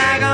flag